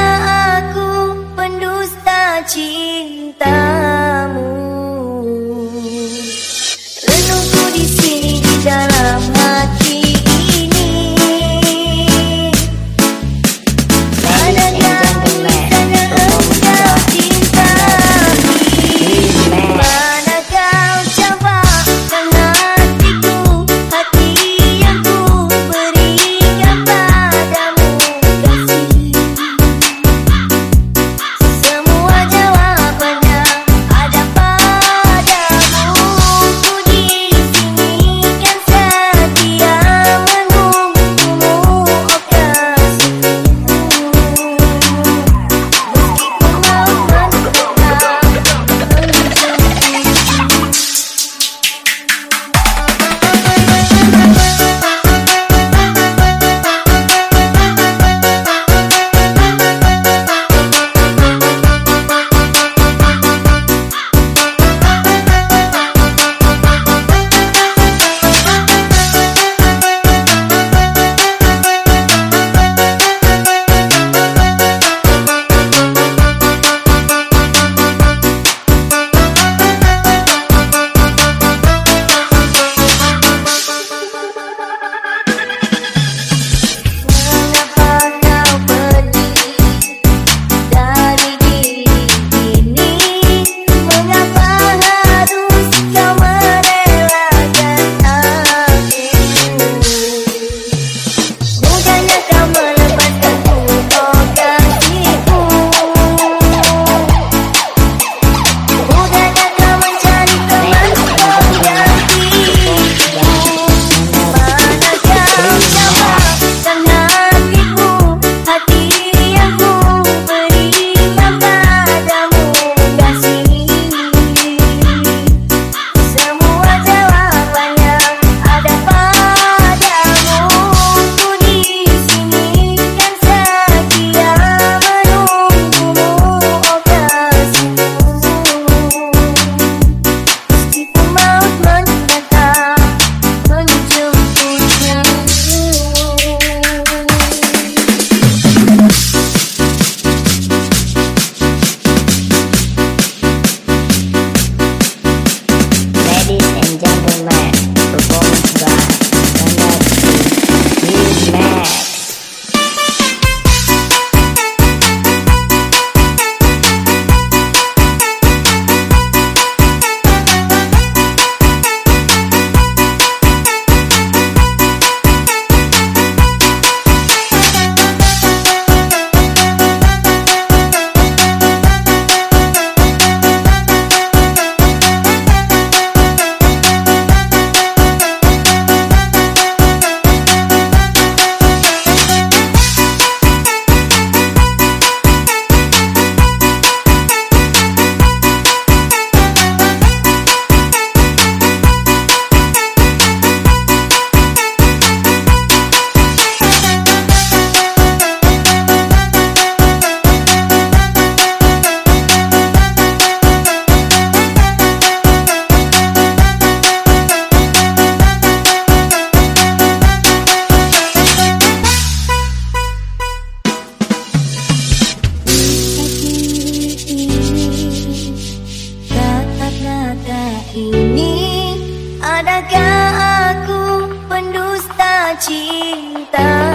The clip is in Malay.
aku pendusta cinta. Adakah aku pendusta cinta